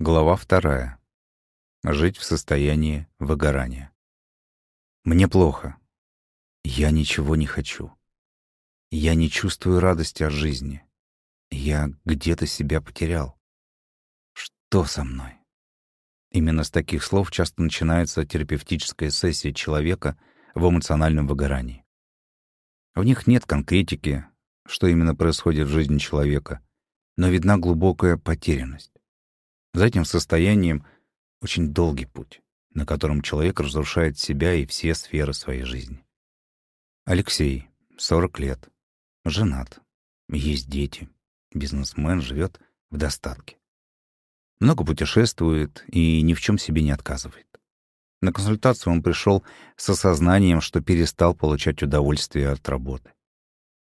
Глава вторая. Жить в состоянии выгорания. Мне плохо. Я ничего не хочу. Я не чувствую радости от жизни. Я где-то себя потерял. Что со мной? Именно с таких слов часто начинается терапевтическая сессия человека в эмоциональном выгорании. В них нет конкретики, что именно происходит в жизни человека, но видна глубокая потерянность. За этим состоянием очень долгий путь, на котором человек разрушает себя и все сферы своей жизни. Алексей, 40 лет, женат, есть дети, бизнесмен, живет в достатке. Много путешествует и ни в чем себе не отказывает. На консультацию он пришел с осознанием, что перестал получать удовольствие от работы.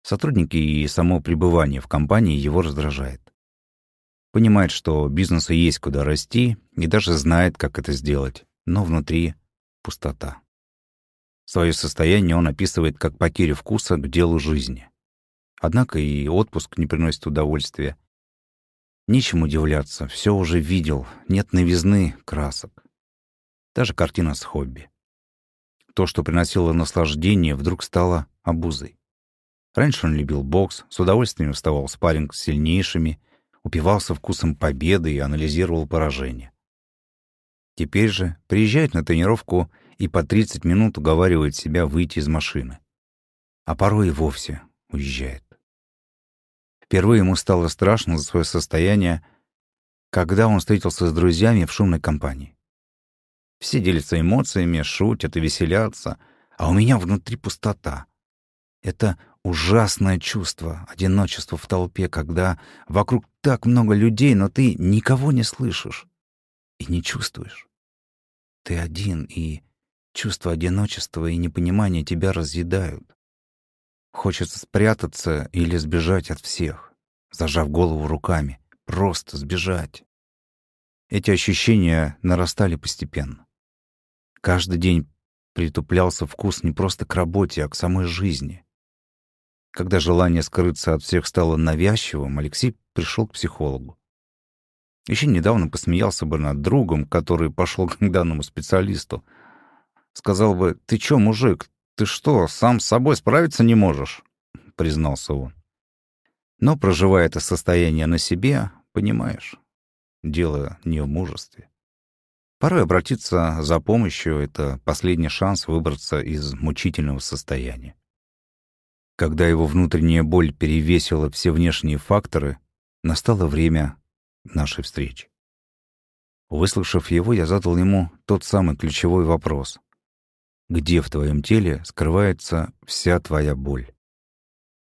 Сотрудники и само пребывание в компании его раздражает. Понимает, что бизнесу есть куда расти и даже знает, как это сделать, но внутри пустота. Свое состояние он описывает как потерю вкуса к делу жизни. Однако и отпуск не приносит удовольствия. Нечем удивляться, все уже видел, нет новизны красок. Даже картина с хобби. То, что приносило наслаждение, вдруг стало обузой. Раньше он любил бокс, с удовольствием вставал в спарринг с сильнейшими, упивался вкусом победы и анализировал поражение. Теперь же приезжает на тренировку и по 30 минут уговаривает себя выйти из машины. А порой и вовсе уезжает. Впервые ему стало страшно за свое состояние, когда он встретился с друзьями в шумной компании. Все делятся эмоциями, шутят и веселятся, а у меня внутри пустота. Это ужасное чувство одиночества в толпе, когда вокруг так много людей, но ты никого не слышишь и не чувствуешь. Ты один, и чувство одиночества и непонимания тебя разъедают. Хочется спрятаться или сбежать от всех, зажав голову руками. Просто сбежать. Эти ощущения нарастали постепенно. Каждый день притуплялся вкус не просто к работе, а к самой жизни. Когда желание скрыться от всех стало навязчивым, Алексей пришел к психологу. Еще недавно посмеялся бы над другом, который пошел к данному специалисту. Сказал бы, «Ты чё, мужик, «Ты что, сам с собой справиться не можешь?» — признался он. Но, проживая это состояние на себе, понимаешь, дело не в мужестве. Порой обратиться за помощью — это последний шанс выбраться из мучительного состояния. Когда его внутренняя боль перевесила все внешние факторы, настало время нашей встречи. Выслушав его, я задал ему тот самый ключевой вопрос где в твоем теле скрывается вся твоя боль.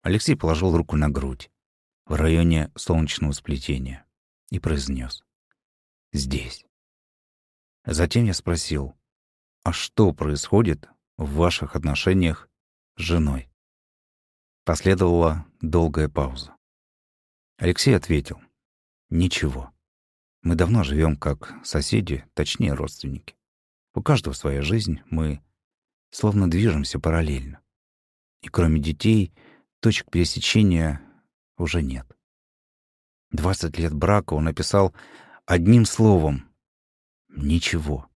Алексей положил руку на грудь, в районе солнечного сплетения, и произнес «Здесь». Затем я спросил, а что происходит в ваших отношениях с женой? Последовала долгая пауза. Алексей ответил, ничего. Мы давно живем как соседи, точнее родственники. У каждого своя жизнь, мы словно движемся параллельно. И кроме детей, точек пересечения уже нет. Двадцать лет брака он написал одним словом «ничего».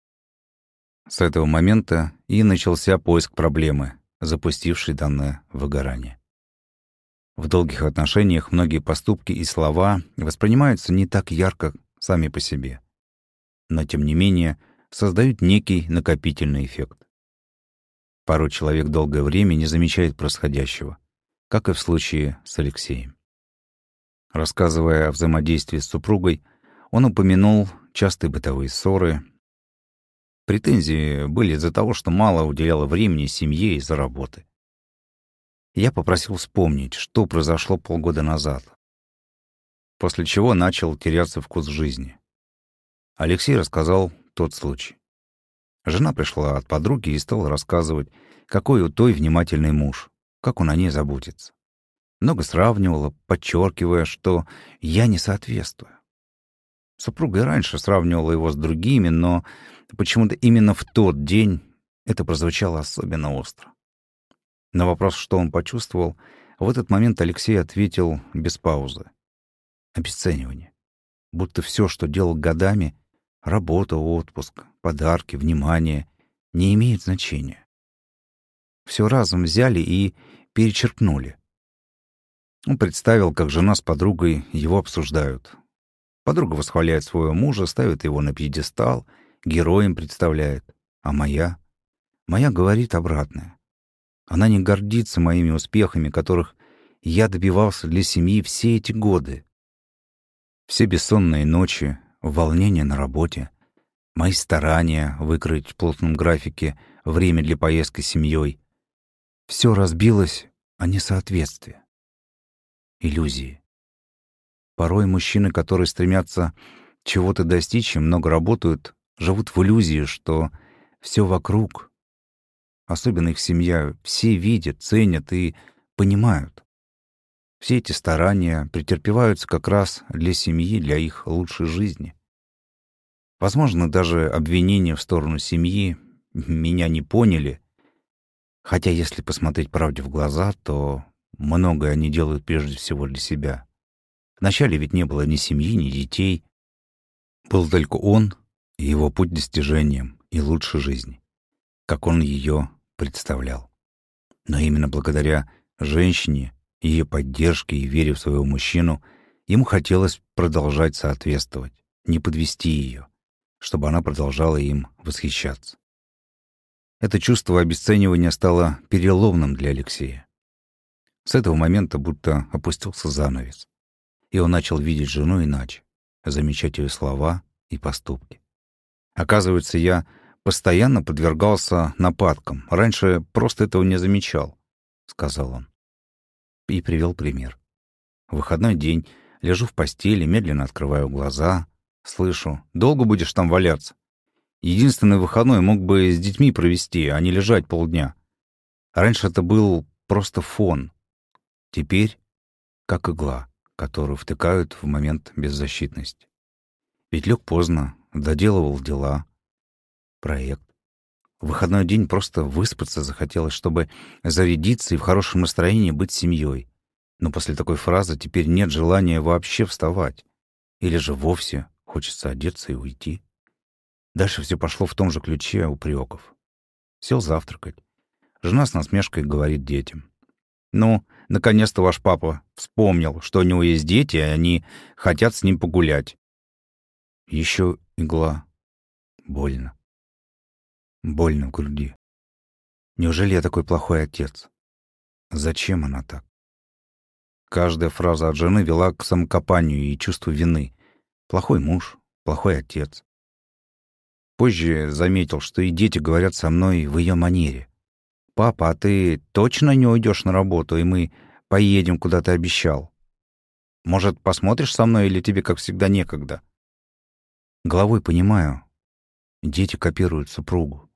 С этого момента и начался поиск проблемы, запустивший данное выгорание. В долгих отношениях многие поступки и слова воспринимаются не так ярко сами по себе, но тем не менее создают некий накопительный эффект. Порой человек долгое время не замечает происходящего, как и в случае с Алексеем. Рассказывая о взаимодействии с супругой, он упомянул частые бытовые ссоры. Претензии были из-за того, что мало уделяла времени семье из-за работы. Я попросил вспомнить, что произошло полгода назад, после чего начал теряться вкус жизни. Алексей рассказал тот случай. Жена пришла от подруги и стала рассказывать, какой у той внимательный муж, как он о ней заботится. Много сравнивала, подчеркивая, что я не соответствую. Супруга и раньше сравнивала его с другими, но почему-то именно в тот день это прозвучало особенно остро. На вопрос, что он почувствовал, в этот момент Алексей ответил без паузы. Обесценивание. будто все, что делал годами, работа, отпуск, подарки, внимание, не имеет значения. Все разом взяли и перечеркнули. Он представил, как жена с подругой его обсуждают. Подруга восхваляет своего мужа, ставит его на пьедестал, героем представляет. А моя? Моя говорит обратное. Она не гордится моими успехами, которых я добивался для семьи все эти годы. Все бессонные ночи, волнение на работе, мои старания выкроить в плотном графике время для поездки с семьей. Все разбилось о несоответствии. Иллюзии. Порой мужчины, которые стремятся чего-то достичь и много работают, живут в иллюзии, что все вокруг, особенно их семья, все видят, ценят и понимают. Все эти старания претерпеваются как раз для семьи, для их лучшей жизни. Возможно, даже обвинения в сторону семьи меня не поняли, хотя если посмотреть правде в глаза, то многое они делают прежде всего для себя. Вначале ведь не было ни семьи, ни детей. Был только он и его путь достижением и лучшей жизни, как он ее представлял. Но именно благодаря женщине, ее поддержке и вере в своего мужчину ему хотелось продолжать соответствовать, не подвести ее, чтобы она продолжала им восхищаться. Это чувство обесценивания стало переломным для Алексея. С этого момента будто опустился занавес, и он начал видеть жену иначе, замечать ее слова и поступки. Оказывается, я постоянно подвергался нападкам. Раньше просто этого не замечал, — сказал он. И привел пример. В выходной день лежу в постели, медленно открываю глаза, слышу, долго будешь там валяться? Единственный выходной мог бы с детьми провести, а не лежать полдня. Раньше это был просто фон. Теперь как игла, которую втыкают в момент беззащитности. Ведь лег поздно, доделывал дела, проект. В выходной день просто выспаться захотелось, чтобы зарядиться и в хорошем настроении быть семьей. Но после такой фразы теперь нет желания вообще вставать. Или же вовсе хочется одеться и уйти. Дальше все пошло в том же ключе упреков. Сел завтракать. Жена с насмешкой говорит детям. «Ну, наконец-то ваш папа вспомнил, что у него есть дети, и они хотят с ним погулять». Еще игла Больно. Больно в груди. Неужели я такой плохой отец? Зачем она так? Каждая фраза от жены вела к самокопанию и чувству вины. Плохой муж, плохой отец. Позже заметил, что и дети говорят со мной в ее манере. «Папа, а ты точно не уйдешь на работу, и мы поедем, куда ты обещал? Может, посмотришь со мной, или тебе, как всегда, некогда?» Головой понимаю, Дети копируют супругу.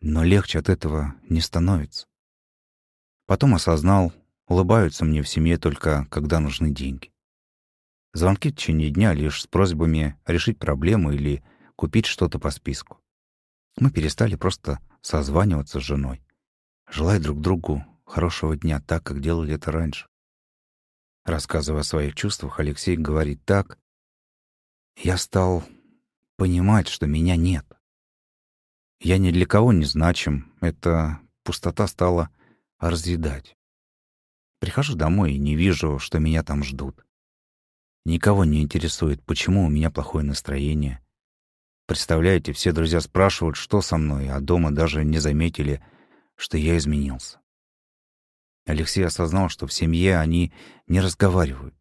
Но легче от этого не становится. Потом осознал, улыбаются мне в семье только, когда нужны деньги. Звонки в течение дня лишь с просьбами решить проблему или купить что-то по списку. Мы перестали просто созваниваться с женой, желая друг другу хорошего дня так, как делали это раньше. Рассказывая о своих чувствах, Алексей говорит так. «Я стал понимать, что меня нет. Я ни для кого не значим, эта пустота стала разъедать. Прихожу домой и не вижу, что меня там ждут. Никого не интересует, почему у меня плохое настроение. Представляете, все друзья спрашивают, что со мной, а дома даже не заметили, что я изменился. Алексей осознал, что в семье они не разговаривают.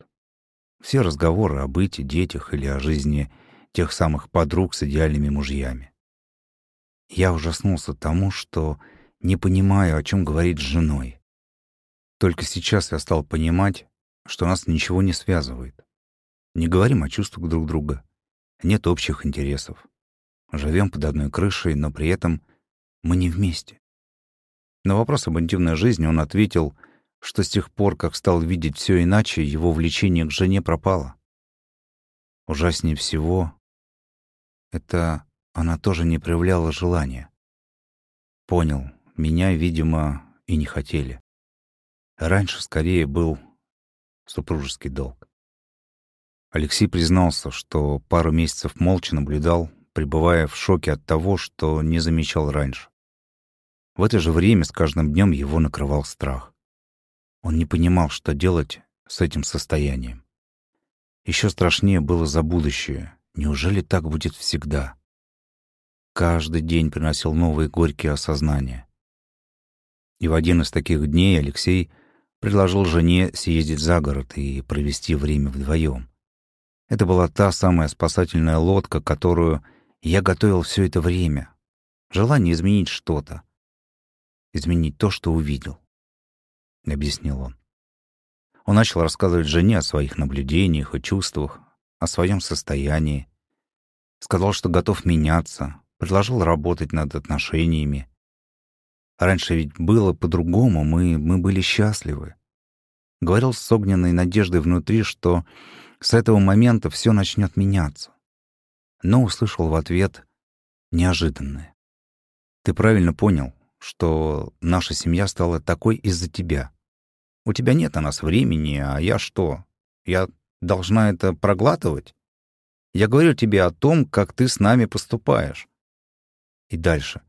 Все разговоры о быте, детях или о жизни — тех самых подруг с идеальными мужьями. Я ужаснулся тому, что не понимаю, о чем говорить с женой. Только сейчас я стал понимать, что нас ничего не связывает. Не говорим о чувствах друг друга, нет общих интересов. Живем под одной крышей, но при этом мы не вместе. На вопрос об интимной жизни он ответил, что с тех пор, как стал видеть все иначе, его влечение к жене пропало. Ужаснее всего это она тоже не проявляла желания. Понял, меня, видимо, и не хотели. Раньше скорее был супружеский долг. Алексей признался, что пару месяцев молча наблюдал, пребывая в шоке от того, что не замечал раньше. В это же время с каждым днем его накрывал страх. Он не понимал, что делать с этим состоянием. Еще страшнее было за будущее. Неужели так будет всегда? Каждый день приносил новые горькие осознания. И в один из таких дней Алексей предложил жене съездить за город и провести время вдвоем. Это была та самая спасательная лодка, которую я готовил все это время. Желание изменить что-то. Изменить то, что увидел. — объяснил он. Он начал рассказывать жене о своих наблюдениях и чувствах, о своем состоянии. Сказал, что готов меняться, предложил работать над отношениями. Раньше ведь было по-другому, мы, мы были счастливы. Говорил с огненной надеждой внутри, что с этого момента все начнет меняться. Но услышал в ответ неожиданное. Ты правильно понял, что наша семья стала такой из-за тебя. У тебя нет на нас времени, а я что? Я должна это проглатывать? Я говорю тебе о том, как ты с нами поступаешь. И дальше.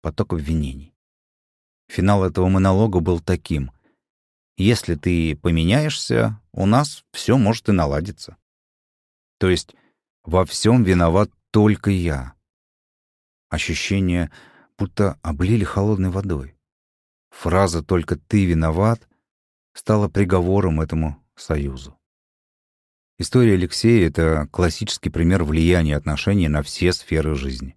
Поток обвинений. Финал этого монолога был таким. Если ты поменяешься, у нас все может и наладиться. То есть во всем виноват только я. Ощущение, будто облили холодной водой. Фраза «только ты виноват» стала приговором этому союзу. История Алексея — это классический пример влияния отношений на все сферы жизни.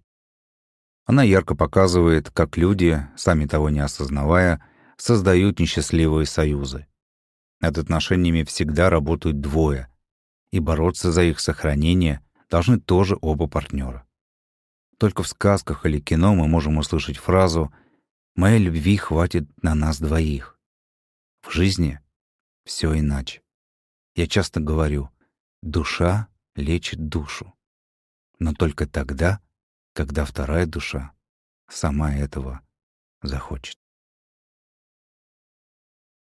Она ярко показывает, как люди, сами того не осознавая, создают несчастливые союзы. Над отношениями всегда работают двое, и бороться за их сохранение должны тоже оба партнера. Только в сказках или кино мы можем услышать фразу «Моей любви хватит на нас двоих». В жизни все иначе. Я часто говорю, душа лечит душу. Но только тогда, когда вторая душа сама этого захочет.